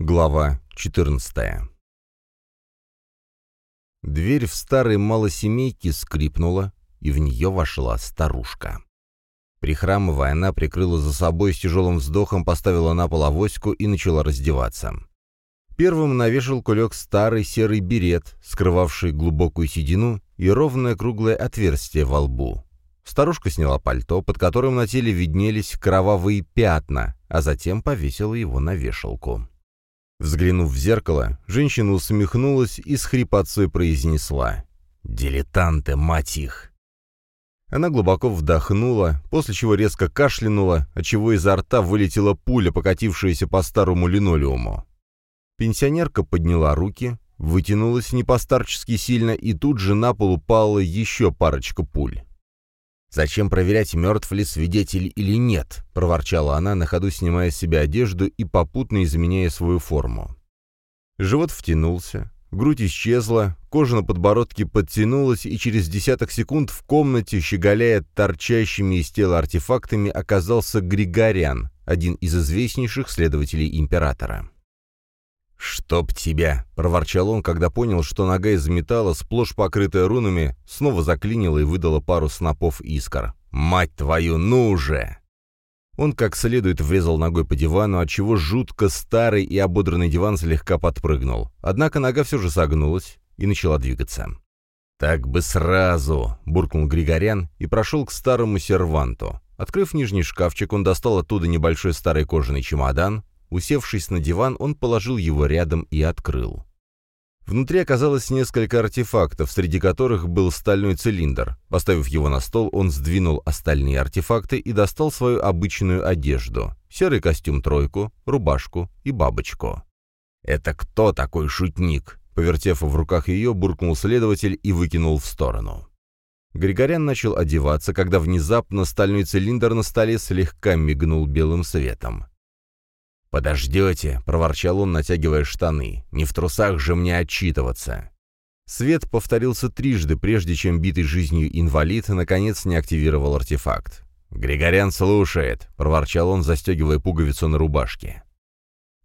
Глава 14 Дверь в старой малосемейке скрипнула, и в нее вошла старушка. Прихрамывая, она прикрыла за собой с тяжелым вздохом, поставила на пол авоську и начала раздеваться. Первым на вешалку лег старый серый берет, скрывавший глубокую седину и ровное круглое отверстие во лбу. Старушка сняла пальто, под которым на теле виднелись кровавые пятна, а затем повесила его на вешалку. Взглянув в зеркало, женщина усмехнулась и с хрипотцой произнесла «Дилетанты, мать их!». Она глубоко вдохнула, после чего резко кашлянула, отчего изо рта вылетела пуля, покатившаяся по старому линолеуму. Пенсионерка подняла руки, вытянулась не постарчески сильно, и тут же на пол упала еще парочка пуль. «Зачем проверять, мертв ли свидетель или нет?» — проворчала она, на ходу снимая с себя одежду и попутно изменяя свою форму. Живот втянулся, грудь исчезла, кожа на подбородке подтянулась, и через десяток секунд в комнате, щеголяя торчащими из тела артефактами, оказался Григорян, один из известнейших следователей императора. «Чтоб тебя!» — проворчал он, когда понял, что нога из металла, сплошь покрытая рунами, снова заклинила и выдала пару снопов искр. «Мать твою, ну же!» Он как следует врезал ногой по дивану, отчего жутко старый и ободранный диван слегка подпрыгнул. Однако нога все же согнулась и начала двигаться. «Так бы сразу!» — буркнул Григорян и прошел к старому серванту. Открыв нижний шкафчик, он достал оттуда небольшой старый кожаный чемодан, Усевшись на диван, он положил его рядом и открыл. Внутри оказалось несколько артефактов, среди которых был стальной цилиндр. Поставив его на стол, он сдвинул остальные артефакты и достал свою обычную одежду. Серый костюм-тройку, рубашку и бабочку. «Это кто такой шутник?» Повертев в руках ее, буркнул следователь и выкинул в сторону. Григорян начал одеваться, когда внезапно стальной цилиндр на столе слегка мигнул белым светом. «Подождете», — проворчал он, натягивая штаны. «Не в трусах же мне отчитываться». Свет повторился трижды, прежде чем битый жизнью инвалид наконец не активировал артефакт. «Григорян слушает», — проворчал он, застегивая пуговицу на рубашке.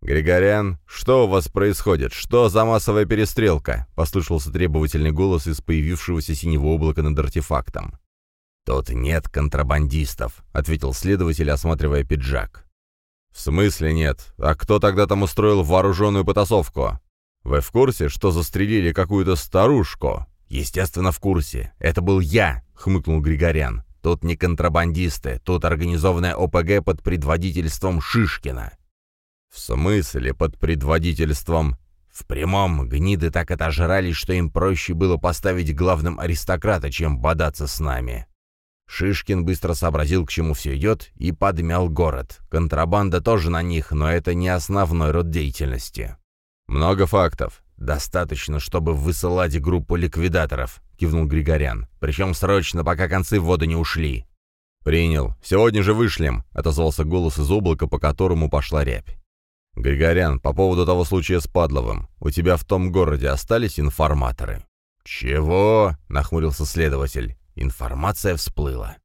«Григорян, что у вас происходит? Что за массовая перестрелка?» — послышался требовательный голос из появившегося синего облака над артефактом. «Тут нет контрабандистов», — ответил следователь, осматривая пиджак. «В смысле нет? А кто тогда там устроил вооруженную потасовку? Вы в курсе, что застрелили какую-то старушку?» «Естественно, в курсе. Это был я», — хмыкнул Григорян. «Тут не контрабандисты, тут организованная ОПГ под предводительством Шишкина». «В смысле под предводительством?» «В прямом, гниды так отожрались, что им проще было поставить главным аристократа, чем бодаться с нами». Шишкин быстро сообразил, к чему все идет, и подмял город. Контрабанда тоже на них, но это не основной род деятельности. «Много фактов. Достаточно, чтобы высылать группу ликвидаторов», — кивнул Григорян. «Причем срочно, пока концы в воду не ушли». «Принял. Сегодня же вышлем», — отозвался голос из облака, по которому пошла рябь. «Григорян, по поводу того случая с Падловым. У тебя в том городе остались информаторы?» «Чего?» — нахмурился следователь. Информация всплыла.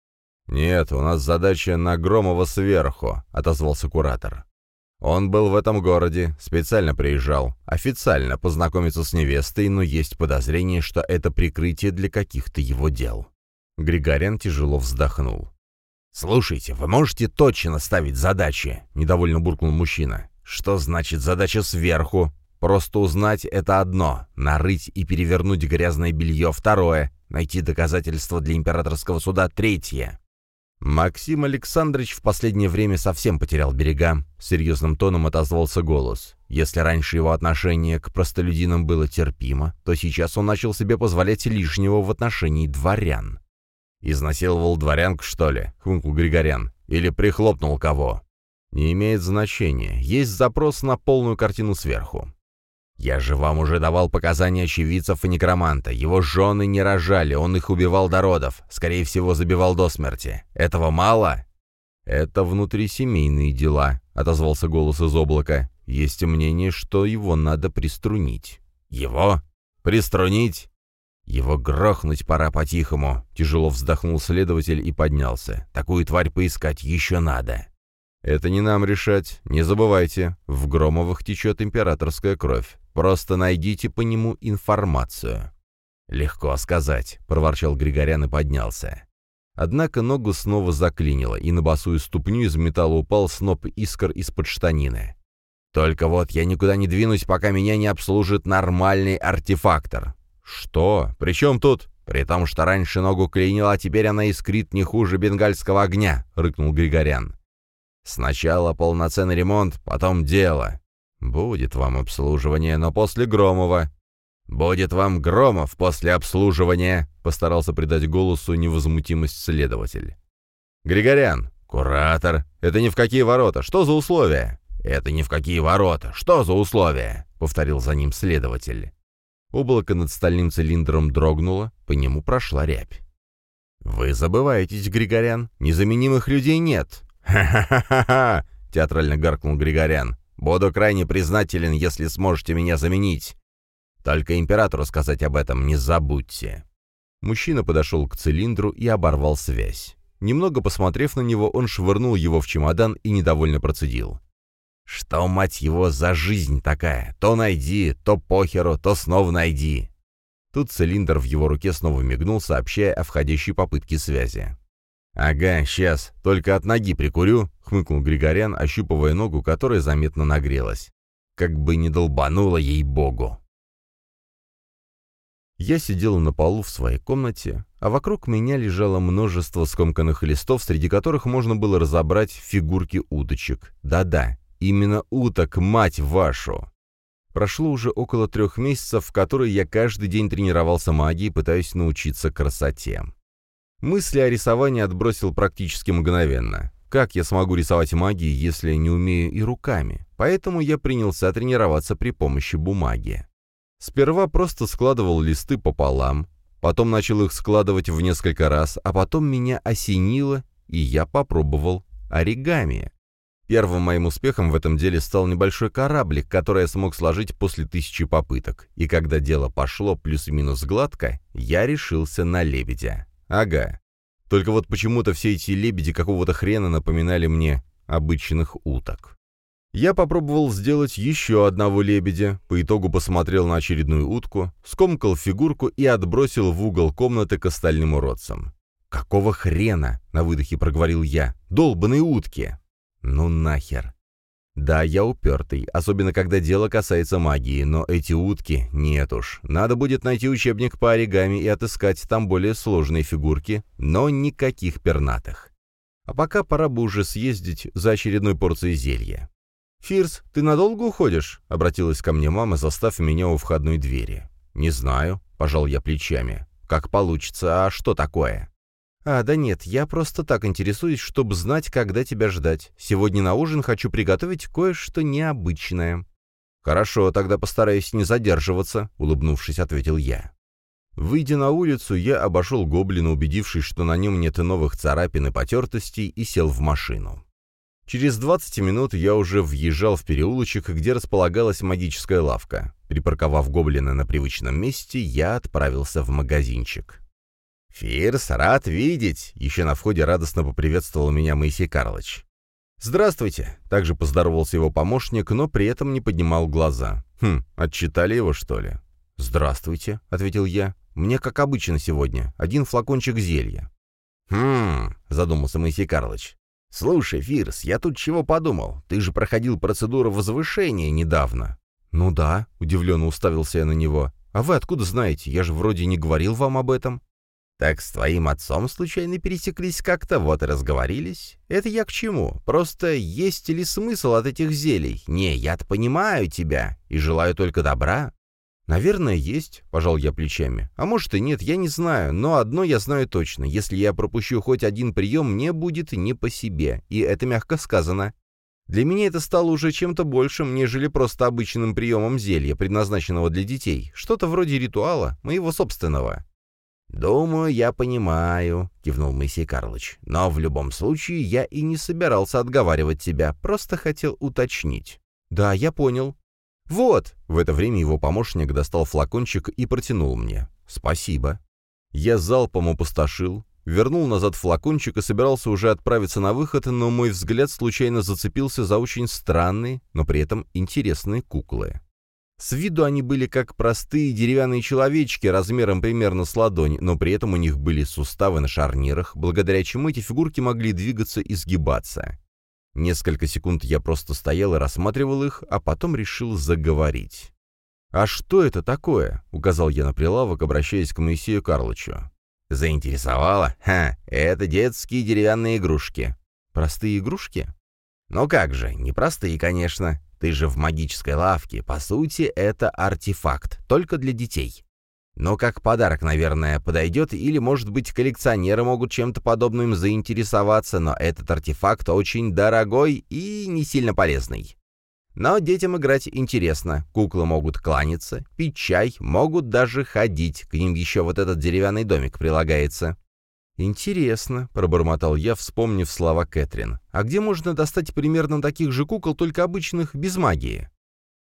«Нет, у нас задача на Громова сверху», — отозвался куратор. «Он был в этом городе, специально приезжал, официально познакомиться с невестой, но есть подозрение, что это прикрытие для каких-то его дел». Григорян тяжело вздохнул. «Слушайте, вы можете точно ставить задачи?» — недовольно буркнул мужчина. «Что значит задача сверху? Просто узнать — это одно, нарыть и перевернуть грязное белье — второе, найти доказательства для императорского суда — третье. Максим Александрович в последнее время совсем потерял берега. Серьезным тоном отозвался голос. Если раньше его отношение к простолюдинам было терпимо, то сейчас он начал себе позволять лишнего в отношении дворян. «Изнасиловал дворянку, что ли?» — хмыкнул Григорян. «Или прихлопнул кого?» «Не имеет значения. Есть запрос на полную картину сверху. «Я же вам уже давал показания очевидцев и некроманта. Его жены не рожали, он их убивал до родов. Скорее всего, забивал до смерти. Этого мало?» «Это внутрисемейные дела», — отозвался голос из облака. «Есть мнение, что его надо приструнить». «Его? Приструнить?» «Его грохнуть пора по-тихому», — тяжело вздохнул следователь и поднялся. «Такую тварь поискать еще надо». «Это не нам решать. Не забывайте, в Громовых течет императорская кровь. Просто найдите по нему информацию». «Легко сказать», — проворчал Григорян и поднялся. Однако ногу снова заклинило, и на босую ступню из металла упал сноп искр из-под штанины. «Только вот я никуда не двинусь, пока меня не обслужит нормальный артефактор». «Что? Причем тут?» «При том, что раньше ногу клинило, а теперь она искрит не хуже бенгальского огня», — рыкнул Григорян. «Сначала полноценный ремонт, потом дело. Будет вам обслуживание, но после Громова. «Будет вам Громов после обслуживания», — постарался придать голосу невозмутимость следователь. «Григорян, куратор, это ни в какие ворота, что за условия?» «Это ни в какие ворота, что за условия?» — повторил за ним следователь. Облако над стальным цилиндром дрогнуло, по нему прошла рябь. «Вы забываетесь, Григорян, незаменимых людей нет». «Ха-ха-ха-ха!» — театрально гаркнул Григорян. «Буду крайне признателен, если сможете меня заменить. Только императору сказать об этом не забудьте». Мужчина подошел к цилиндру и оборвал связь. Немного посмотрев на него, он швырнул его в чемодан и недовольно процедил. «Что, мать его, за жизнь такая? То найди, то похеру, то снова найди». Тут цилиндр в его руке снова мигнул, сообщая о входящей попытке связи. «Ага, сейчас, только от ноги прикурю», — хмыкнул Григорян, ощупывая ногу, которая заметно нагрелась. «Как бы не долбануло ей-богу». Я сидел на полу в своей комнате, а вокруг меня лежало множество скомканных листов, среди которых можно было разобрать фигурки уточек. Да-да, именно уток, мать вашу! Прошло уже около трех месяцев, в которые я каждый день тренировался магией, пытаясь научиться красоте. Мысли о рисовании отбросил практически мгновенно. Как я смогу рисовать магией, если не умею и руками? Поэтому я принялся тренироваться при помощи бумаги. Сперва просто складывал листы пополам, потом начал их складывать в несколько раз, а потом меня осенило, и я попробовал оригами. Первым моим успехом в этом деле стал небольшой кораблик, который я смог сложить после тысячи попыток. И когда дело пошло плюс-минус гладко, я решился на лебедя. Ага. Только вот почему-то все эти лебеди какого-то хрена напоминали мне обычных уток. Я попробовал сделать еще одного лебедя, по итогу посмотрел на очередную утку, скомкал фигурку и отбросил в угол комнаты к остальным уродцам. «Какого хрена?» — на выдохе проговорил я. «Долбаные утки!» «Ну нахер!» Да, я упертый, особенно когда дело касается магии, но эти утки нет уж. Надо будет найти учебник по оригами и отыскать там более сложные фигурки, но никаких пернатых. А пока пора бы уже съездить за очередной порцией зелья. «Фирс, ты надолго уходишь?» — обратилась ко мне мама, застав меня у входной двери. «Не знаю», — пожал я плечами. «Как получится, а что такое?» «А, да нет, я просто так интересуюсь, чтобы знать, когда тебя ждать. Сегодня на ужин хочу приготовить кое-что необычное». «Хорошо, тогда постараюсь не задерживаться», — улыбнувшись, ответил я. Выйдя на улицу, я обошел гоблина, убедившись, что на нем нет и новых царапин и потертостей, и сел в машину. Через 20 минут я уже въезжал в переулочек, где располагалась магическая лавка. Припарковав гоблина на привычном месте, я отправился в магазинчик. «Фирс, рад видеть!» — еще на входе радостно поприветствовал меня Моисей Карлович. «Здравствуйте!» — также поздоровался его помощник, но при этом не поднимал глаза. «Хм, отчитали его, что ли?» «Здравствуйте!» — ответил я. «Мне, как обычно сегодня, один флакончик зелья». «Хм...» — задумался Моисей Карлович. «Слушай, Фирс, я тут чего подумал. Ты же проходил процедуру возвышения недавно». «Ну да», — удивленно уставился я на него. «А вы откуда знаете? Я же вроде не говорил вам об этом». «Так с твоим отцом случайно пересеклись как-то, вот и разговорились. Это я к чему? Просто есть ли смысл от этих зелий? Не, я-то понимаю тебя и желаю только добра. «Наверное, есть», — пожал я плечами. «А может и нет, я не знаю, но одно я знаю точно. Если я пропущу хоть один прием, мне будет не по себе, и это мягко сказано. Для меня это стало уже чем-то большим, нежели просто обычным приемом зелья, предназначенного для детей. Что-то вроде ритуала, моего собственного». «Думаю, я понимаю», — кивнул Моисей Карлович. «Но в любом случае я и не собирался отговаривать тебя, просто хотел уточнить». «Да, я понял», «Вот!» — в это время его помощник достал флакончик и протянул мне. «Спасибо». Я залпом опустошил. вернул назад флакончик и собирался уже отправиться на выход, но мой взгляд случайно зацепился за очень странные, но при этом интересные куклы. С виду они были как простые деревянные человечки размером примерно с ладонь, но при этом у них были суставы на шарнирах, благодаря чему эти фигурки могли двигаться и сгибаться. Несколько секунд я просто стоял и рассматривал их, а потом решил заговорить. «А что это такое?» — указал я на прилавок, обращаясь к Моисею Карлычу. «Заинтересовало? Ха, это детские деревянные игрушки». «Простые игрушки?» «Ну как же, не простые, конечно. Ты же в магической лавке. По сути, это артефакт, только для детей. Но как подарок, наверное, подойдет, или, может быть, коллекционеры могут чем-то подобным заинтересоваться, но этот артефакт очень дорогой и не сильно полезный. Но детям играть интересно. Куклы могут кланяться, пить чай, могут даже ходить. К ним еще вот этот деревянный домик прилагается. «Интересно», — пробормотал я, вспомнив слова Кэтрин. «А где можно достать примерно таких же кукол, только обычных, без магии?»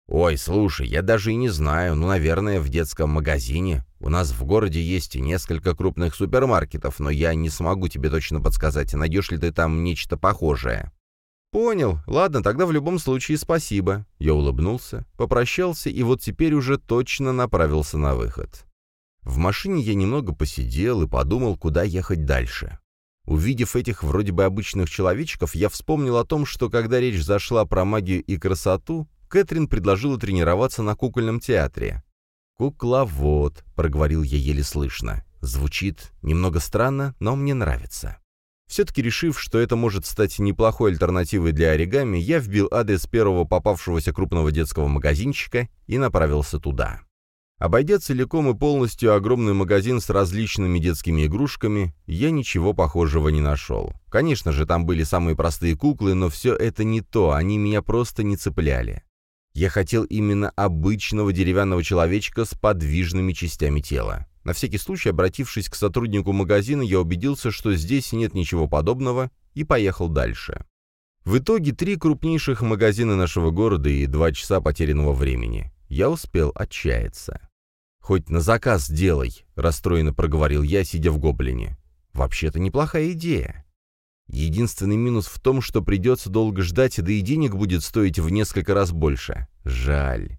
«Ой, слушай, я даже и не знаю. Ну, наверное, в детском магазине. У нас в городе есть несколько крупных супермаркетов, но я не смогу тебе точно подсказать, найдешь ли ты там нечто похожее». «Понял. Ладно, тогда в любом случае спасибо». Я улыбнулся, попрощался и вот теперь уже точно направился на выход. В машине я немного посидел и подумал, куда ехать дальше. Увидев этих вроде бы обычных человечков, я вспомнил о том, что когда речь зашла про магию и красоту, Кэтрин предложила тренироваться на кукольном театре. «Кукловод», — проговорил я еле слышно. Звучит немного странно, но мне нравится. Все-таки решив, что это может стать неплохой альтернативой для оригами, я вбил адрес первого попавшегося крупного детского магазинчика и направился туда. Обойдя целиком и полностью огромный магазин с различными детскими игрушками, я ничего похожего не нашел. Конечно же, там были самые простые куклы, но все это не то, они меня просто не цепляли. Я хотел именно обычного деревянного человечка с подвижными частями тела. На всякий случай, обратившись к сотруднику магазина, я убедился, что здесь нет ничего подобного, и поехал дальше. В итоге три крупнейших магазина нашего города и два часа потерянного времени я успел отчаяться. «Хоть на заказ делай», — расстроенно проговорил я, сидя в гоблине. «Вообще-то неплохая идея». Единственный минус в том, что придется долго ждать, да и денег будет стоить в несколько раз больше. Жаль.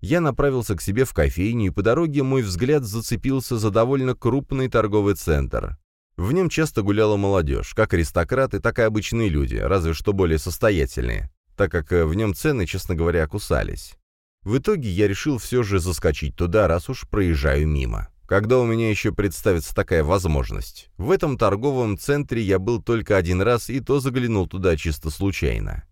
Я направился к себе в кофейню, и по дороге мой взгляд зацепился за довольно крупный торговый центр. В нем часто гуляла молодежь, как аристократы, так и обычные люди, разве что более состоятельные, так как э, в нем цены, честно говоря, кусались. В итоге я решил все же заскочить туда, раз уж проезжаю мимо. Когда у меня еще представится такая возможность? В этом торговом центре я был только один раз, и то заглянул туда чисто случайно.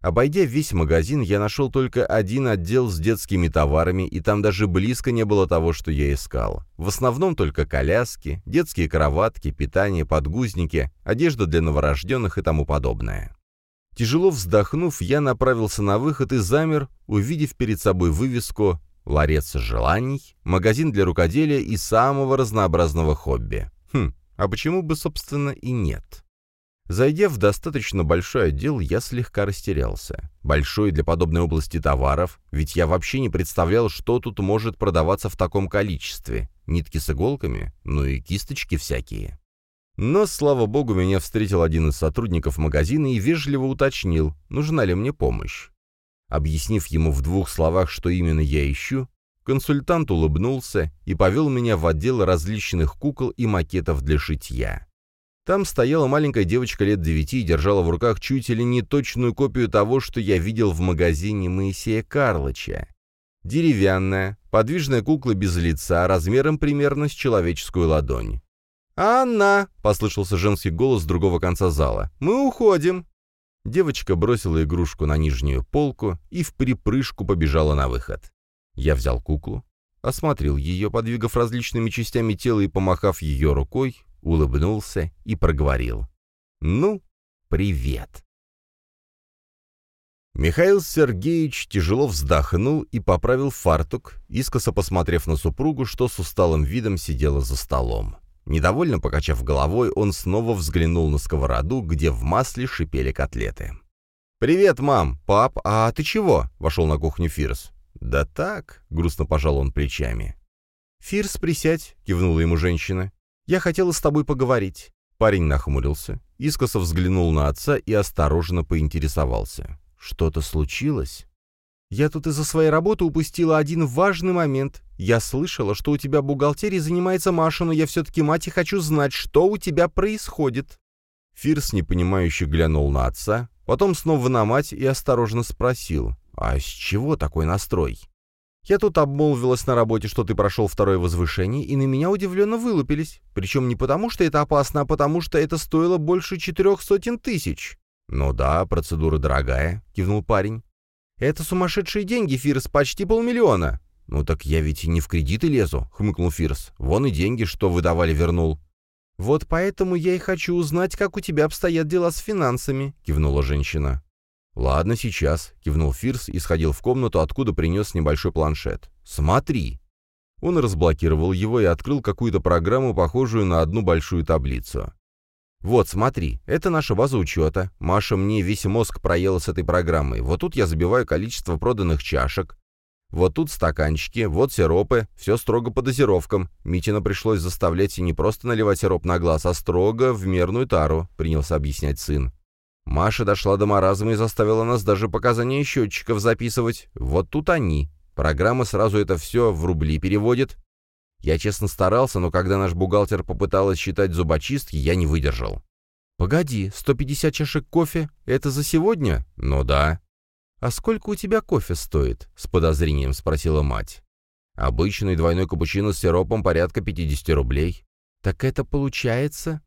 Обойдя весь магазин, я нашел только один отдел с детскими товарами, и там даже близко не было того, что я искал. В основном только коляски, детские кроватки, питание, подгузники, одежда для новорожденных и тому подобное. Тяжело вздохнув, я направился на выход и замер, увидев перед собой вывеску «Ларец желаний», магазин для рукоделия и самого разнообразного хобби. Хм, а почему бы, собственно, и нет? Зайдя в достаточно большой отдел, я слегка растерялся. Большой для подобной области товаров, ведь я вообще не представлял, что тут может продаваться в таком количестве. Нитки с иголками, ну и кисточки всякие. Но, слава богу, меня встретил один из сотрудников магазина и вежливо уточнил, нужна ли мне помощь. Объяснив ему в двух словах, что именно я ищу, консультант улыбнулся и повел меня в отдел различных кукол и макетов для шитья. Там стояла маленькая девочка лет девяти и держала в руках чуть ли не точную копию того, что я видел в магазине Моисея Карлыча. Деревянная, подвижная кукла без лица, размером примерно с человеческую ладонь. «Анна!» — послышался женский голос с другого конца зала. «Мы уходим!» Девочка бросила игрушку на нижнюю полку и в припрыжку побежала на выход. Я взял куклу, осмотрел ее, подвигав различными частями тела и помахав ее рукой, улыбнулся и проговорил. «Ну, привет!» Михаил Сергеевич тяжело вздохнул и поправил фартук, искоса посмотрев на супругу, что с усталым видом сидела за столом. Недовольно покачав головой, он снова взглянул на сковороду, где в масле шипели котлеты. «Привет, мам! Пап, а ты чего?» — вошел на кухню Фирс. «Да так», — грустно пожал он плечами. «Фирс, присядь», — кивнула ему женщина. Я хотела с тобой поговорить». Парень нахмурился, искоса взглянул на отца и осторожно поинтересовался. «Что-то случилось?» «Я тут из-за своей работы упустила один важный момент. Я слышала, что у тебя бухгалтерией занимается Маша, но я все-таки мать и хочу знать, что у тебя происходит». Фирс непонимающе глянул на отца, потом снова на мать и осторожно спросил, «А с чего такой настрой?» Я тут обмолвилась на работе, что ты прошел второе возвышение, и на меня удивленно вылупились. Причем не потому, что это опасно, а потому, что это стоило больше четырех сотен тысяч». «Ну да, процедура дорогая», — кивнул парень. «Это сумасшедшие деньги, Фирс, почти полмиллиона». «Ну так я ведь и не в кредиты лезу», — хмыкнул Фирс. «Вон и деньги, что выдавали, вернул». «Вот поэтому я и хочу узнать, как у тебя обстоят дела с финансами», — кивнула женщина. «Ладно, сейчас», — кивнул Фирс и сходил в комнату, откуда принес небольшой планшет. «Смотри». Он разблокировал его и открыл какую-то программу, похожую на одну большую таблицу. «Вот, смотри, это наша база учета. Маша мне весь мозг проела с этой программой. Вот тут я забиваю количество проданных чашек. Вот тут стаканчики, вот сиропы, все строго по дозировкам. Митина пришлось заставлять и не просто наливать сироп на глаз, а строго в мерную тару», — принялся объяснять сын. Маша дошла до маразма и заставила нас даже показания счетчиков записывать. Вот тут они. Программа сразу это все в рубли переводит. Я честно старался, но когда наш бухгалтер попыталась считать зубочистки, я не выдержал. «Погоди, 150 чашек кофе — это за сегодня?» «Ну да». «А сколько у тебя кофе стоит?» — с подозрением спросила мать. «Обычный двойной капучино с сиропом порядка 50 рублей». «Так это получается?»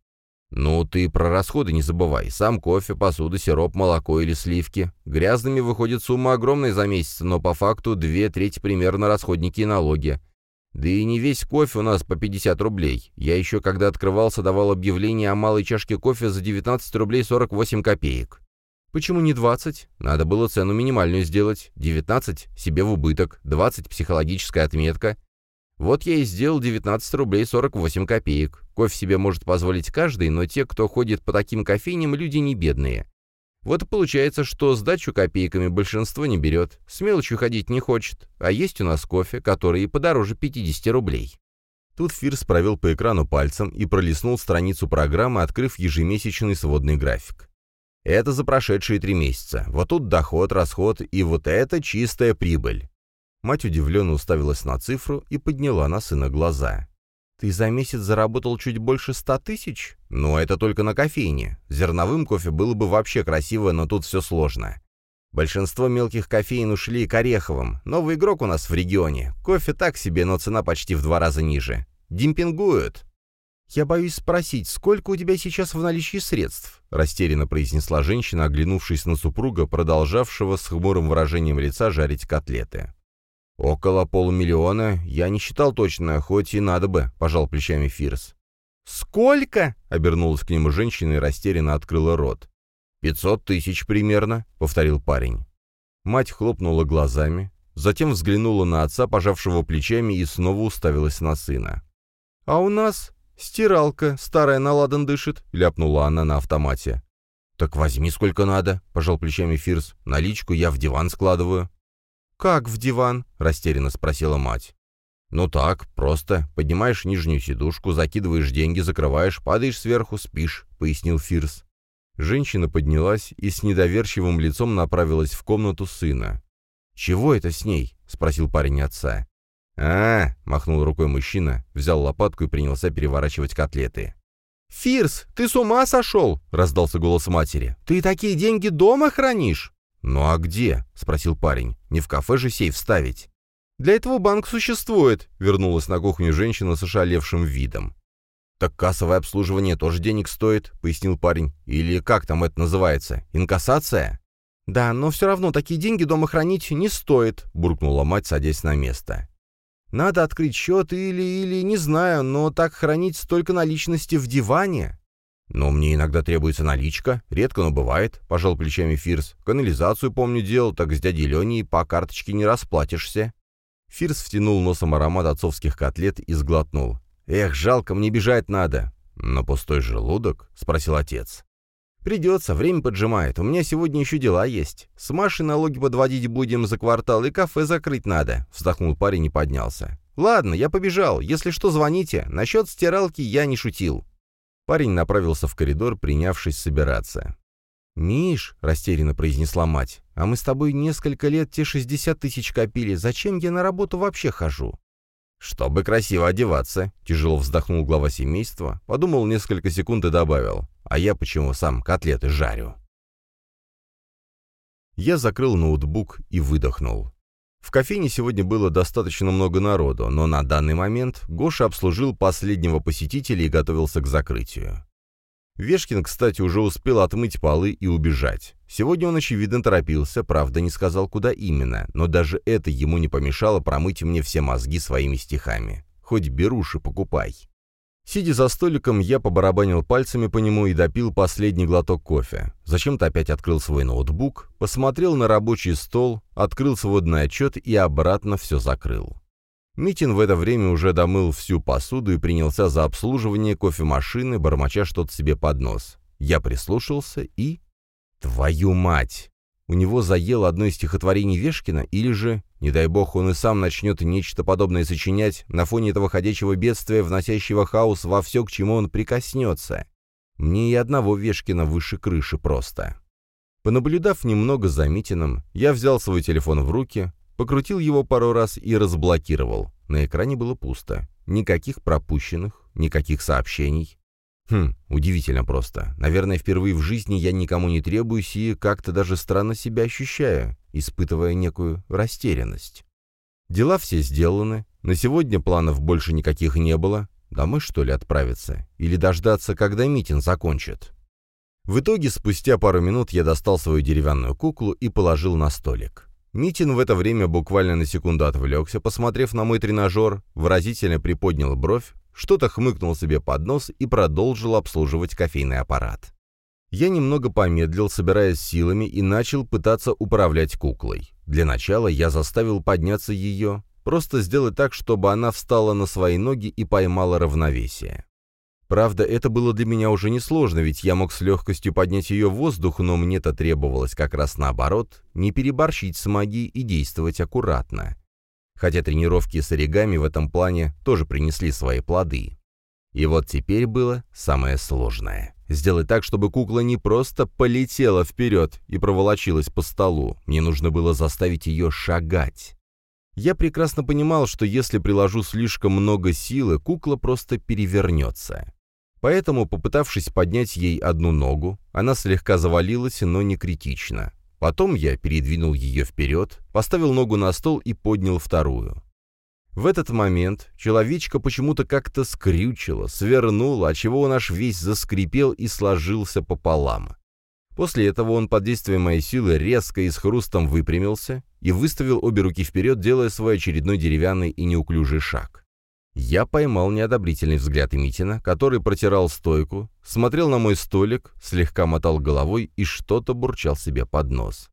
«Ну, ты про расходы не забывай. Сам кофе, посуда, сироп, молоко или сливки. Грязными выходит сумма огромная за месяц, но по факту две трети примерно расходники и налоги. Да и не весь кофе у нас по 50 рублей. Я еще, когда открывался, давал объявление о малой чашке кофе за 19 рублей 48 копеек. Почему не 20? Надо было цену минимальную сделать. 19 себе в убыток, 20 психологическая отметка, вот я и сделал 19 рублей 48 копеек. Кофе себе может позволить каждый, но те, кто ходит по таким кофейням, люди не бедные. Вот и получается, что сдачу копейками большинство не берет, с мелочью ходить не хочет, а есть у нас кофе, который и подороже 50 рублей. Тут Фирс провел по экрану пальцем и пролистнул страницу программы, открыв ежемесячный сводный график. Это за прошедшие три месяца. Вот тут доход, расход и вот это чистая прибыль. Мать удивленно уставилась на цифру и подняла на сына глаза. «Ты за месяц заработал чуть больше ста тысяч? Ну, это только на кофейне. Зерновым кофе было бы вообще красиво, но тут все сложно. Большинство мелких кофеин ушли к Ореховым. Новый игрок у нас в регионе. Кофе так себе, но цена почти в два раза ниже. Демпингуют». «Я боюсь спросить, сколько у тебя сейчас в наличии средств?» — растерянно произнесла женщина, оглянувшись на супруга, продолжавшего с хмурым выражением лица жарить котлеты. «Около полумиллиона. Я не считал точно, хоть и надо бы», — пожал плечами Фирс. «Сколько?» — обернулась к нему женщина и растерянно открыла рот. «Пятьсот тысяч примерно», — повторил парень. Мать хлопнула глазами, затем взглянула на отца, пожавшего плечами, и снова уставилась на сына. «А у нас стиралка старая на ладан дышит», — ляпнула она на автомате. «Так возьми сколько надо», — пожал плечами Фирс. «Наличку я в диван складываю». «Как в диван?» — растерянно спросила мать. «Ну так, просто. Поднимаешь нижнюю сидушку, закидываешь деньги, закрываешь, падаешь сверху, спишь», — пояснил Фирс. Женщина поднялась и с недоверчивым лицом направилась в комнату сына. «Чего это с ней?» — спросил парень отца. а, махнул рукой мужчина, взял лопатку и принялся переворачивать котлеты. «Фирс, ты с ума сошел?» — раздался голос матери. «Ты такие деньги дома хранишь?» «Ну а где?» — спросил парень. «Не в кафе же сейф ставить». «Для этого банк существует», — вернулась на кухню женщина с ошалевшим видом. «Так кассовое обслуживание тоже денег стоит», — пояснил парень. «Или как там это называется? Инкассация?» «Да, но все равно такие деньги дома хранить не стоит», — буркнула мать, садясь на место. «Надо открыть счет или, или, не знаю, но так хранить столько наличности в диване...» «Но мне иногда требуется наличка. Редко, но бывает», — пожал плечами Фирс. «Канализацию, помню, делал, так с дядей Леней по карточке не расплатишься». Фирс втянул носом аромат отцовских котлет и сглотнул. «Эх, жалко, мне бежать надо». «На пустой желудок?» — спросил отец. «Придется, время поджимает. У меня сегодня еще дела есть. С Машей налоги подводить будем за квартал, и кафе закрыть надо», — вздохнул парень и поднялся. «Ладно, я побежал. Если что, звоните. Насчет стиралки я не шутил». Парень направился в коридор, принявшись собираться. «Миш», — растерянно произнесла мать, — «а мы с тобой несколько лет те шестьдесят тысяч копили. Зачем я на работу вообще хожу?» «Чтобы красиво одеваться», — тяжело вздохнул глава семейства, подумал несколько секунд и добавил, «а я почему сам котлеты жарю?» Я закрыл ноутбук и выдохнул. В кофейне сегодня было достаточно много народу, но на данный момент Гоша обслужил последнего посетителя и готовился к закрытию. Вешкин, кстати, уже успел отмыть полы и убежать. Сегодня он, очевидно, торопился, правда, не сказал, куда именно, но даже это ему не помешало промыть мне все мозги своими стихами. Хоть беруши покупай. Сидя за столиком, я побарабанил пальцами по нему и допил последний глоток кофе. Зачем-то опять открыл свой ноутбук, посмотрел на рабочий стол, открыл сводный отчет и обратно все закрыл. Митин в это время уже домыл всю посуду и принялся за обслуживание кофемашины, бормоча что-то себе под нос. Я прислушался и... Твою мать! У него заело одно из стихотворений Вешкина, или же, не дай бог, он и сам начнет нечто подобное сочинять на фоне этого ходячего бедствия, вносящего хаос во все, к чему он прикоснется. Мне и одного Вешкина выше крыши просто. Понаблюдав немного за Митиным, я взял свой телефон в руки, Покрутил его пару раз и разблокировал. На экране было пусто. Никаких пропущенных, никаких сообщений. Хм, удивительно просто. Наверное, впервые в жизни я никому не требуюсь и как-то даже странно себя ощущаю, испытывая некую растерянность. Дела все сделаны, на сегодня планов больше никаких не было. Домой, что ли, отправиться? Или дождаться, когда митинг закончит? В итоге, спустя пару минут я достал свою деревянную куклу и положил на столик. Митин в это время буквально на секунду отвлекся, посмотрев на мой тренажер, выразительно приподнял бровь, что-то хмыкнул себе под нос и продолжил обслуживать кофейный аппарат. Я немного помедлил, собираясь силами, и начал пытаться управлять куклой. Для начала я заставил подняться ее, просто сделать так, чтобы она встала на свои ноги и поймала равновесие. Правда, это было для меня уже несложно, ведь я мог с легкостью поднять ее в воздух, но мне-то требовалось как раз наоборот, не переборщить с магией и действовать аккуратно. Хотя тренировки с оригами в этом плане тоже принесли свои плоды. И вот теперь было самое сложное. Сделать так, чтобы кукла не просто полетела вперед и проволочилась по столу, мне нужно было заставить ее шагать. Я прекрасно понимал, что если приложу слишком много силы, кукла просто перевернется. Поэтому, попытавшись поднять ей одну ногу, она слегка завалилась, но не критично. Потом я передвинул ее вперед, поставил ногу на стол и поднял вторую. В этот момент человечка почему-то как-то скрючила, свернула, отчего он аж весь заскрипел и сложился пополам. После этого он под действием моей силы резко и с хрустом выпрямился и выставил обе руки вперед, делая свой очередной деревянный и неуклюжий шаг. Я поймал неодобрительный взгляд Митина, который протирал стойку, смотрел на мой столик, слегка мотал головой и что-то бурчал себе под нос.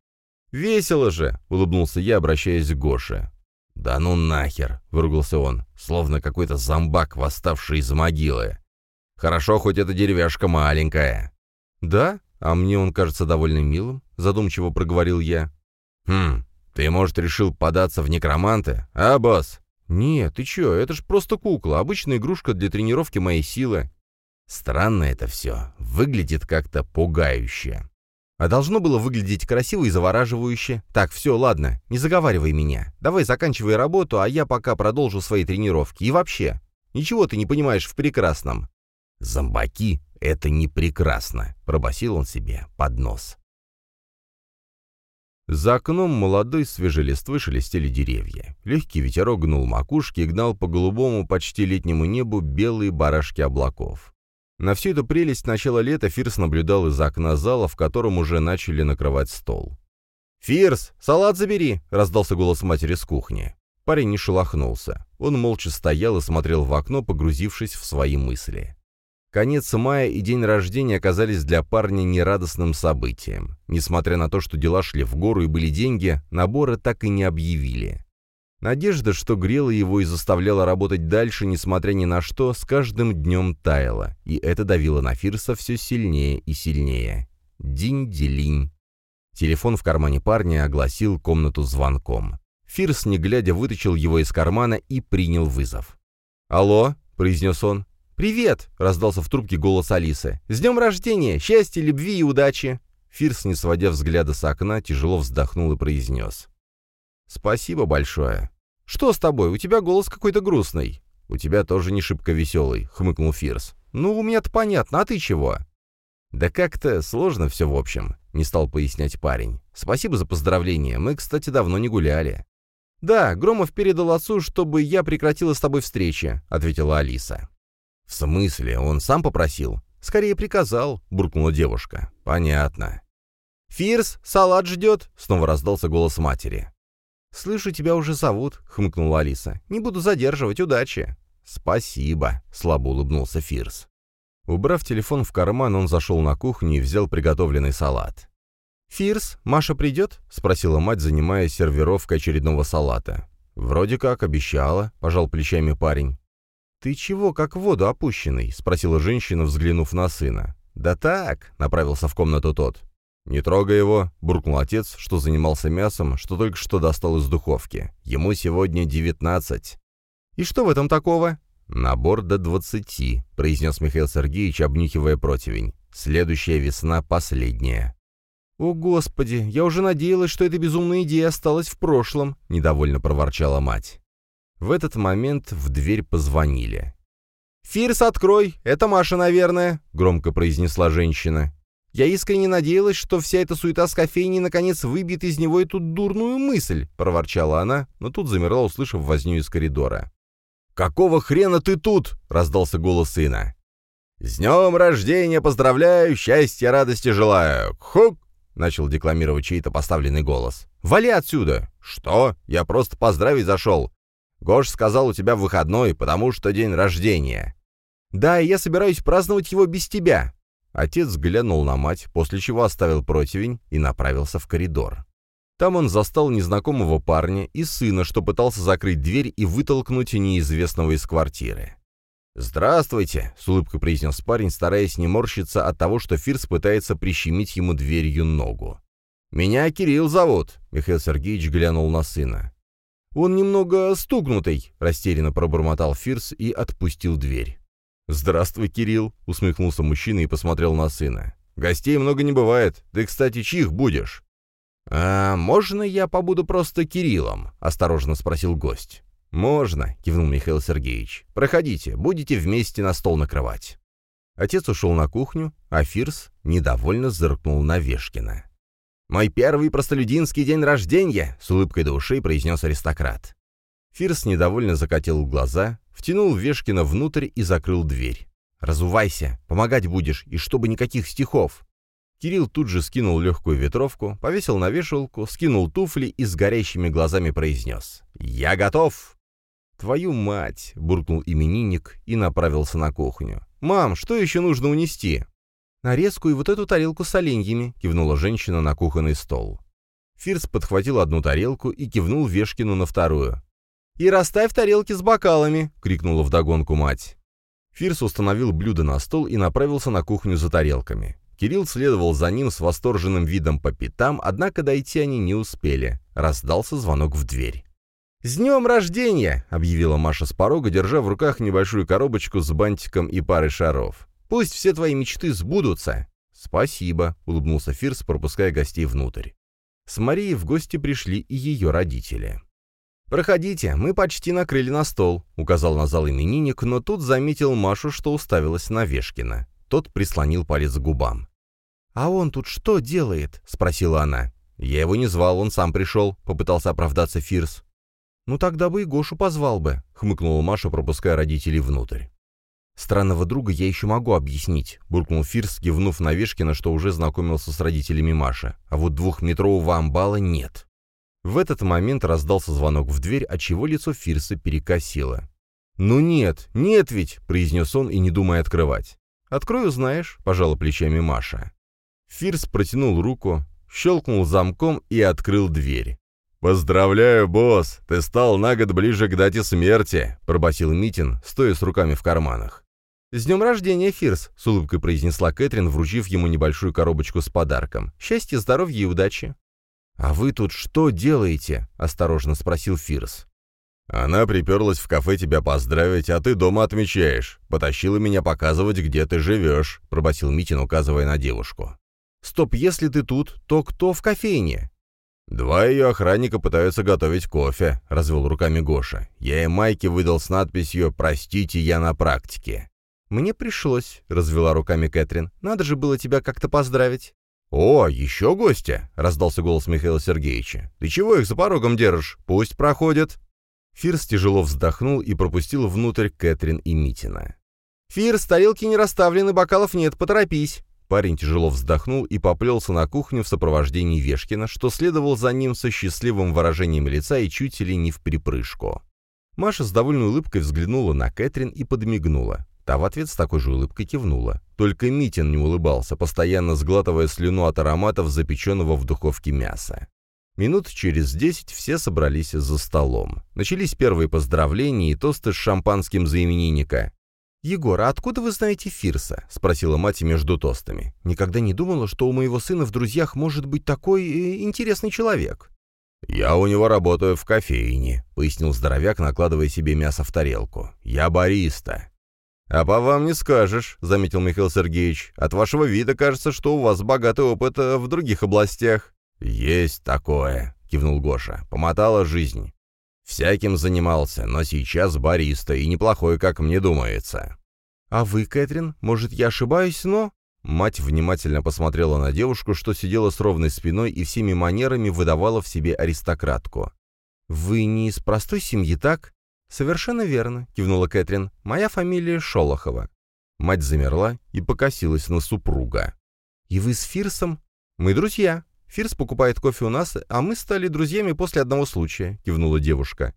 «Весело же!» — улыбнулся я, обращаясь к Гоше. «Да ну нахер!» — выругался он, словно какой-то зомбак, восставший из могилы. «Хорошо, хоть эта деревяшка маленькая». «Да? А мне он кажется довольно милым», — задумчиво проговорил я. «Хм, ты, может, решил податься в некроманты, а, босс?» «Нет, ты чё, это ж просто кукла, обычная игрушка для тренировки моей силы». Странно это все, выглядит как-то пугающе. А должно было выглядеть красиво и завораживающе. Так, все, ладно, не заговаривай меня. Давай заканчивай работу, а я пока продолжу свои тренировки. И вообще, ничего ты не понимаешь в прекрасном. «Зомбаки — это не прекрасно», — пробасил он себе под нос. За окном молодой свежей листвы шелестели деревья. Легкий ветерок гнул макушки и гнал по голубому почти летнему небу белые барашки облаков. На всю эту прелесть начала лета Фирс наблюдал из окна зала, в котором уже начали накрывать стол. «Фирс, салат забери!» — раздался голос матери с кухни. Парень не шелохнулся. Он молча стоял и смотрел в окно, погрузившись в свои мысли. Конец мая и день рождения оказались для парня нерадостным событием. Несмотря на то, что дела шли в гору и были деньги, наборы так и не объявили. Надежда, что грела его и заставляла работать дальше, несмотря ни на что, с каждым днем таяла, и это давило на Фирса все сильнее и сильнее. Динь-делинь. Телефон в кармане парня огласил комнату звонком. Фирс, не глядя, вытащил его из кармана и принял вызов. «Алло», — произнес он. «Привет!» — раздался в трубке голос Алисы. «С днем рождения! Счастья, любви и удачи!» Фирс, не сводя взгляда с окна, тяжело вздохнул и произнес. «Спасибо большое. Что с тобой? У тебя голос какой-то грустный». «У тебя тоже не шибко веселый», — хмыкнул Фирс. «Ну, у меня-то понятно, а ты чего?» «Да как-то сложно все в общем», — не стал пояснять парень. «Спасибо за поздравление. Мы, кстати, давно не гуляли». «Да, Громов передал отцу, чтобы я прекратила с тобой встречи», — ответила Алиса. «В смысле? Он сам попросил?» «Скорее приказал», — буркнула девушка. «Понятно». «Фирс, салат ждет», — снова раздался голос матери. «Слышу, тебя уже зовут», — хмыкнула Алиса. «Не буду задерживать, удачи». «Спасибо», — слабо улыбнулся Фирс. Убрав телефон в карман, он зашел на кухню и взял приготовленный салат. «Фирс, Маша придет?» — спросила мать, занимаясь сервировкой очередного салата. «Вроде как, обещала», — пожал плечами парень. «Ты чего, как в воду опущенный?» — спросила женщина, взглянув на сына. «Да так», — направился в комнату тот. «Не трогай его», — буркнул отец, что занимался мясом, что только что достал из духовки. «Ему сегодня девятнадцать». «И что в этом такого?» «Набор до двадцати», — произнес Михаил Сергеевич, обнюхивая противень. «Следующая весна последняя». «О, Господи, я уже надеялась, что эта безумная идея осталась в прошлом», — недовольно проворчала мать. В этот момент в дверь позвонили. «Фирс, открой! Это Маша, наверное», — громко произнесла женщина. «Я искренне надеялась, что вся эта суета с кофейней наконец выбьет из него эту дурную мысль», — проворчала она, но тут замерла, услышав возню из коридора. «Какого хрена ты тут?» — раздался голос сына. «С днем рождения поздравляю, счастья, радости желаю! Хук!» — начал декламировать чей-то поставленный голос. «Вали отсюда!» «Что? Я просто поздравить зашел. Гош сказал, у тебя выходной, потому что день рождения». «Да, и я собираюсь праздновать его без тебя». Отец глянул на мать, после чего оставил противень и направился в коридор. Там он застал незнакомого парня и сына, что пытался закрыть дверь и вытолкнуть неизвестного из квартиры. «Здравствуйте», — с улыбкой произнес парень, стараясь не морщиться от того, что Фирс пытается прищемить ему дверью ногу. «Меня Кирилл зовут», — Михаил Сергеевич глянул на сына. «Он немного стукнутый», — растерянно пробормотал Фирс и отпустил дверь. «Здравствуй, Кирилл», — усмехнулся мужчина и посмотрел на сына. «Гостей много не бывает. Ты, кстати, чьих будешь?» «А можно я побуду просто Кириллом?» — осторожно спросил гость. «Можно», — кивнул Михаил Сергеевич. «Проходите, будете вместе на стол накрывать». Отец ушел на кухню, а Фирс недовольно зыркнул на Вешкина. «Мой первый простолюдинский день рождения!» — с улыбкой до ушей произнес аристократ. Фирс недовольно закатил глаза, втянул Вешкина внутрь и закрыл дверь. «Разувайся, помогать будешь, и чтобы никаких стихов!» Кирилл тут же скинул легкую ветровку, повесил на вешалку, скинул туфли и с горящими глазами произнес «Я готов!» «Твою мать!» — буркнул именинник и направился на кухню. «Мам, что еще нужно унести?» «Нарезку и вот эту тарелку с оленьями», — кивнула женщина на кухонный стол. Фирс подхватил одну тарелку и кивнул Вешкину на вторую. «И расставь тарелки с бокалами!» — крикнула вдогонку мать. Фирс установил блюдо на стол и направился на кухню за тарелками. Кирилл следовал за ним с восторженным видом по пятам, однако дойти они не успели. Раздался звонок в дверь. «С днем рождения!» — объявила Маша с порога, держа в руках небольшую коробочку с бантиком и парой шаров. «Пусть все твои мечты сбудутся!» «Спасибо», — улыбнулся Фирс, пропуская гостей внутрь. С Марией в гости пришли и ее родители. «Проходите, мы почти накрыли на стол», — указал на зал именинник, но тут заметил Машу, что уставилась на Вешкина. Тот прислонил палец к губам. «А он тут что делает?» — спросила она. «Я его не звал, он сам пришел», — попытался оправдаться Фирс. «Ну тогда бы и Гошу позвал бы», — хмыкнула Маша, пропуская родителей внутрь. «Странного друга я еще могу объяснить», — буркнул Фирс, кивнув на Вешкина, что уже знакомился с родителями Маши. «А вот двухметрового амбала нет». В этот момент раздался звонок в дверь, отчего лицо Фирса перекосило. «Ну нет, нет ведь!» — произнес он и не думая открывать. «Открою, знаешь», — пожала плечами Маша. Фирс протянул руку, щелкнул замком и открыл дверь. «Поздравляю, босс! Ты стал на год ближе к дате смерти!» — пробасил Митин, стоя с руками в карманах. «С днем рождения, Фирс!» — с улыбкой произнесла Кэтрин, вручив ему небольшую коробочку с подарком. «Счастья, здоровья и удачи!» «А вы тут что делаете?» — осторожно спросил Фирс. «Она приперлась в кафе тебя поздравить, а ты дома отмечаешь. Потащила меня показывать, где ты живешь», — пробасил Митин, указывая на девушку. «Стоп, если ты тут, то кто в кофейне?» «Два ее охранника пытаются готовить кофе», — развел руками Гоша. «Я им майки выдал с надписью «Простите, я на практике». «Мне пришлось», — развела руками Кэтрин. «Надо же было тебя как-то поздравить». «О, еще гостя!» — раздался голос Михаила Сергеевича. «Ты чего их за порогом держишь? Пусть проходят!» Фирс тяжело вздохнул и пропустил внутрь Кэтрин и Митина. «Фирс, тарелки не расставлены, бокалов нет, поторопись!» Парень тяжело вздохнул и поплелся на кухню в сопровождении Вешкина, что следовал за ним со счастливым выражением лица и чуть ли не в припрыжку. Маша с довольной улыбкой взглянула на Кэтрин и подмигнула. Та в ответ с такой же улыбкой кивнула. Только Митин не улыбался, постоянно сглатывая слюну от ароматов запеченного в духовке мяса. Минут через десять все собрались за столом. Начались первые поздравления и тосты с шампанским за именинника. «Егор, а откуда вы знаете Фирса?» — спросила мать между тостами. «Никогда не думала, что у моего сына в друзьях может быть такой э, интересный человек». «Я у него работаю в кофейне», — пояснил здоровяк, накладывая себе мясо в тарелку. «Я бариста». «А по вам не скажешь», — заметил Михаил Сергеевич. «От вашего вида кажется, что у вас богатый опыт э, в других областях». «Есть такое», — кивнул Гоша. «Помотала жизнь. Всяким занимался, но сейчас бариста, и неплохой, как мне думается. «А вы, Кэтрин, может, я ошибаюсь, но...» Мать внимательно посмотрела на девушку, что сидела с ровной спиной и всеми манерами выдавала в себе аристократку. «Вы не из простой семьи, так?» «Совершенно верно», — кивнула Кэтрин. «Моя фамилия Шолохова». Мать замерла и покосилась на супруга. «И вы с Фирсом?» «Мы друзья», Фирс покупает кофе у нас, а мы стали друзьями после одного случая», — кивнула девушка.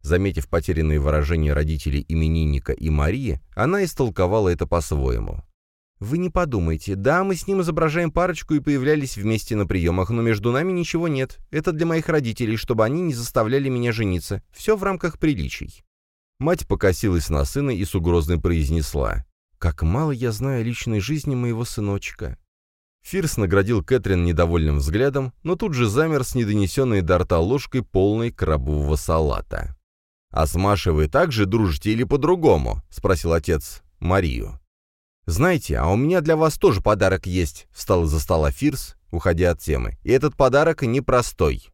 Заметив потерянные выражения родителей именинника и Марии, она истолковала это по-своему. «Вы не подумайте, да, мы с ним изображаем парочку и появлялись вместе на приемах, но между нами ничего нет. Это для моих родителей, чтобы они не заставляли меня жениться. Все в рамках приличий». Мать покосилась на сына и с угрозой произнесла. «Как мало я знаю о личной жизни моего сыночка. Фирс наградил Кэтрин недовольным взглядом, но тут же замер с недонесенной до рта ложкой полной крабового салата. «А с Машей вы также дружите или по-другому?» — спросил отец Марию. «Знаете, а у меня для вас тоже подарок есть», — встал из-за стола Фирс, уходя от темы. «И этот подарок непростой».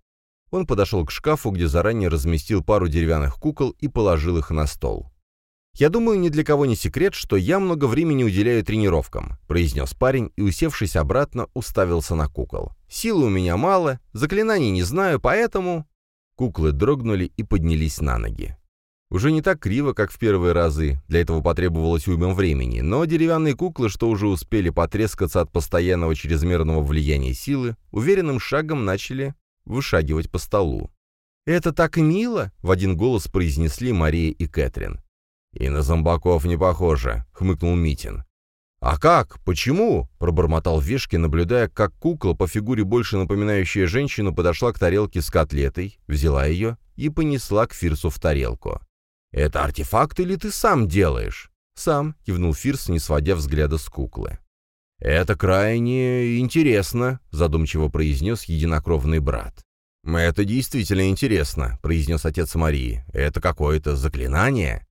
Он подошел к шкафу, где заранее разместил пару деревянных кукол и положил их на стол. «Я думаю, ни для кого не секрет, что я много времени уделяю тренировкам», произнес парень и, усевшись обратно, уставился на кукол. «Силы у меня мало, заклинаний не знаю, поэтому...» Куклы дрогнули и поднялись на ноги. Уже не так криво, как в первые разы, для этого потребовалось уйма времени, но деревянные куклы, что уже успели потрескаться от постоянного чрезмерного влияния силы, уверенным шагом начали вышагивать по столу. «Это так мило!» — в один голос произнесли Мария и Кэтрин. «И на зомбаков не похоже», — хмыкнул Митин. «А как? Почему?» — пробормотал Вешки, наблюдая, как кукла, по фигуре больше напоминающая женщину, подошла к тарелке с котлетой, взяла ее и понесла к Фирсу в тарелку. «Это артефакт или ты сам делаешь?» «Сам», — кивнул Фирс, не сводя взгляда с куклы. «Это крайне интересно», — задумчиво произнес единокровный брат. «Это действительно интересно», — произнес отец Марии. «Это какое-то заклинание?»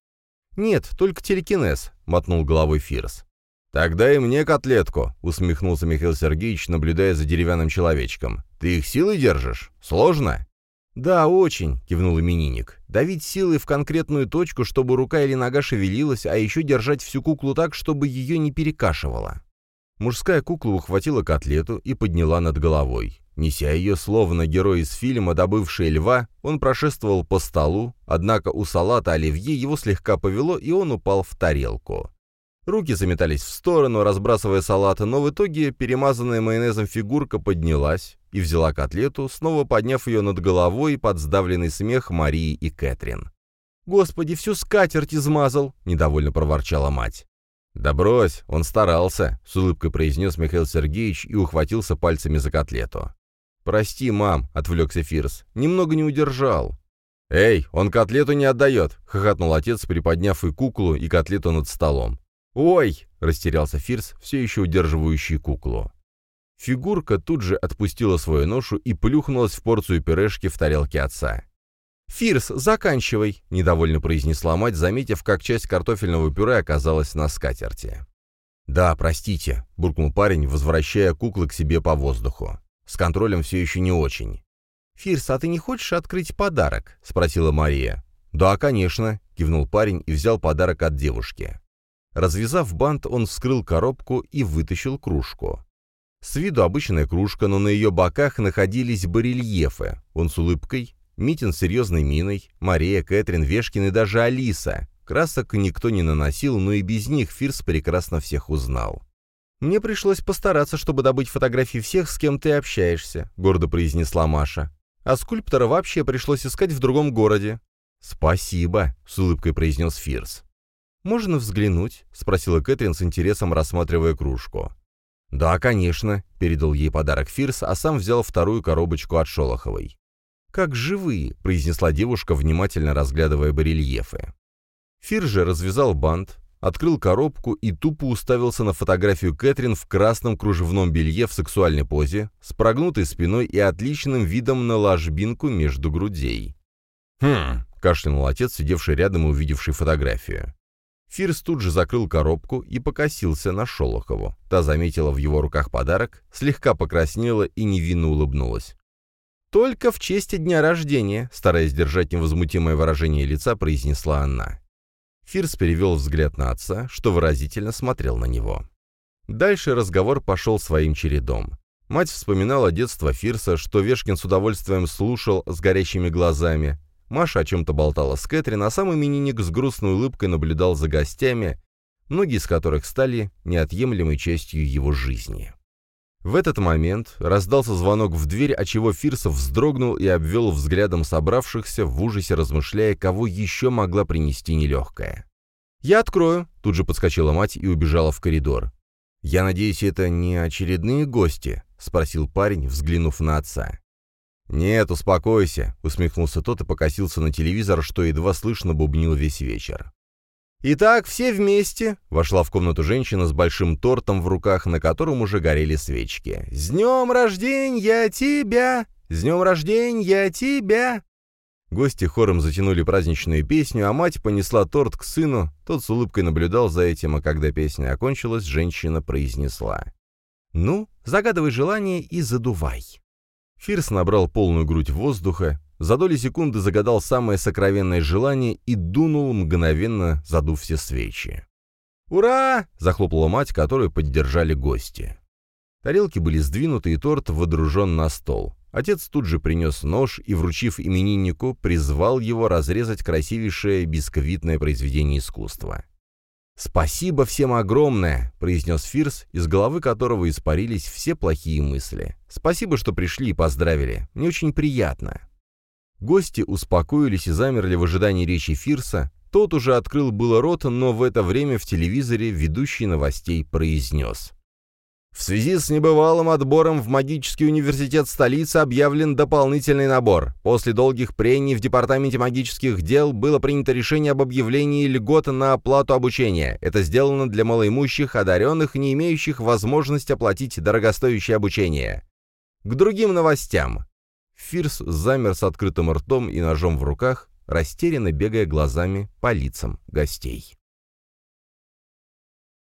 «Нет, только телекинез», — мотнул головой Фирс. «Тогда и мне котлетку», — усмехнулся Михаил Сергеевич, наблюдая за деревянным человечком. «Ты их силой держишь? Сложно?» «Да, очень», — кивнул именинник. «Давить силой в конкретную точку, чтобы рука или нога шевелилась, а еще держать всю куклу так, чтобы ее не перекашивало». Мужская кукла ухватила котлету и подняла над головой. Неся ее словно герой из фильма, добывший льва, он прошествовал по столу, однако у салата оливье его слегка повело, и он упал в тарелку. Руки заметались в сторону, разбрасывая салат, но в итоге перемазанная майонезом фигурка поднялась и взяла котлету, снова подняв ее над головой под сдавленный смех Марии и Кэтрин. «Господи, всю скатерть измазал!» — недовольно проворчала мать. «Да брось, он старался», — с улыбкой произнес Михаил Сергеевич и ухватился пальцами за котлету. «Прости, мам», — отвлекся Фирс, — «немного не удержал». «Эй, он котлету не отдает», — хохотнул отец, приподняв и куклу, и котлету над столом. «Ой!» — растерялся Фирс, все еще удерживающий куклу. Фигурка тут же отпустила свою ношу и плюхнулась в порцию пюрешки в тарелке отца. «Фирс, заканчивай!» — недовольно произнесла мать, заметив, как часть картофельного пюре оказалась на скатерти. «Да, простите», — буркнул парень, возвращая куклы к себе по воздуху. «С контролем все еще не очень». «Фирс, а ты не хочешь открыть подарок?» — спросила Мария. «Да, конечно», — кивнул парень и взял подарок от девушки. Развязав бант, он вскрыл коробку и вытащил кружку. С виду обычная кружка, но на ее боках находились барельефы. Он с улыбкой, Митин с серьезной миной, Мария, Кэтрин, Вешкин и даже Алиса. Красок никто не наносил, но и без них Фирс прекрасно всех узнал. «Мне пришлось постараться, чтобы добыть фотографии всех, с кем ты общаешься», — гордо произнесла Маша. «А скульптора вообще пришлось искать в другом городе». «Спасибо», — с улыбкой произнес Фирс. «Можно взглянуть?» — спросила Кэтрин с интересом, рассматривая кружку. «Да, конечно», — передал ей подарок Фирс, а сам взял вторую коробочку от Шолоховой. «Как живые», — произнесла девушка, внимательно разглядывая барельефы. Фирс же развязал бант, открыл коробку и тупо уставился на фотографию Кэтрин в красном кружевном белье в сексуальной позе, с прогнутой спиной и отличным видом на ложбинку между грудей. «Хм», — кашлянул отец, сидевший рядом и увидевший фотографию. Фирс тут же закрыл коробку и покосился на Шолохову. Та заметила в его руках подарок, слегка покраснела и невинно улыбнулась. «Только в честь дня рождения», — стараясь держать невозмутимое выражение лица, произнесла она. Фирс перевел взгляд на отца, что выразительно смотрел на него. Дальше разговор пошел своим чередом. Мать вспоминала детство Фирса, что Вешкин с удовольствием слушал с горящими глазами, Маша о чем-то болтала с Кэтрин, а сам именинник с грустной улыбкой наблюдал за гостями, многие из которых стали неотъемлемой частью его жизни. В этот момент раздался звонок в дверь, отчего Фирсов вздрогнул и обвел взглядом собравшихся, в ужасе размышляя, кого еще могла принести нелегкая. «Я открою», — тут же подскочила мать и убежала в коридор. «Я надеюсь, это не очередные гости?» — спросил парень, взглянув на отца. «Нет, успокойся», — усмехнулся тот и покосился на телевизор, что едва слышно бубнил весь вечер. «Итак, все вместе», — вошла в комнату женщина с большим тортом в руках, на котором уже горели свечки. «С днем рождения тебя! С днем рождения тебя!» Гости хором затянули праздничную песню, а мать понесла торт к сыну, тот с улыбкой наблюдал за этим, а когда песня окончилась, женщина произнесла. «Ну, загадывай желание и задувай». Фирс набрал полную грудь воздуха, за доли секунды загадал самое сокровенное желание и дунул, мгновенно задув все свечи. «Ура!» — захлопала мать, которую поддержали гости. Тарелки были сдвинуты, и торт водружен на стол. Отец тут же принес нож и, вручив имениннику, призвал его разрезать красивейшее бисквитное произведение искусства. «Спасибо всем огромное!» — произнес Фирс, из головы которого испарились все плохие мысли. «Спасибо, что пришли и поздравили. Мне очень приятно». Гости успокоились и замерли в ожидании речи Фирса. Тот уже открыл было рот, но в это время в телевизоре ведущий новостей произнес. В связи с небывалым отбором в магический университет столицы объявлен дополнительный набор. После долгих прений в Департаменте магических дел было принято решение об объявлении льгот на оплату обучения. Это сделано для малоимущих, одаренных, не имеющих возможности оплатить дорогостоящее обучение. К другим новостям. Фирс замер с открытым ртом и ножом в руках, растерянно бегая глазами по лицам гостей.